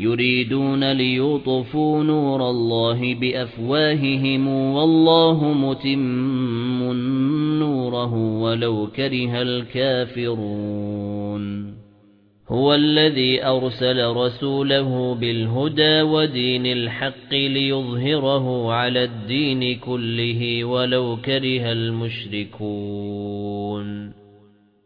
يُرِيدُونَ لِيُطْفِئُوا نُورَ اللَّهِ بِأَفْوَاهِهِمْ وَاللَّهُ مُتِمُّ نُورِهِ وَلَوْ كَرِهَ الْكَافِرُونَ. هُوَ الَّذِي أَرْسَلَ رَسُولَهُ بِالْهُدَى وَدِينِ الْحَقِّ لِيُظْهِرَهُ عَلَى الدِّينِ كُلِّهِ وَلَوْ كَرِهَ الْمُشْرِكُونَ.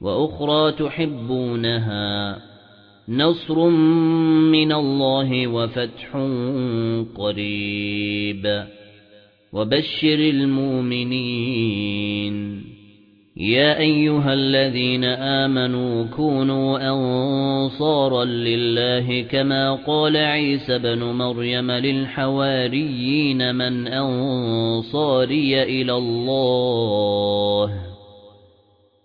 وأخرى تحبونها نصر من الله وفتح قريب وبشر المؤمنين يا أيها الذين آمنوا كونوا أنصارا لله كما قال عيسى بن مريم للحواريين من أنصاري إلى الله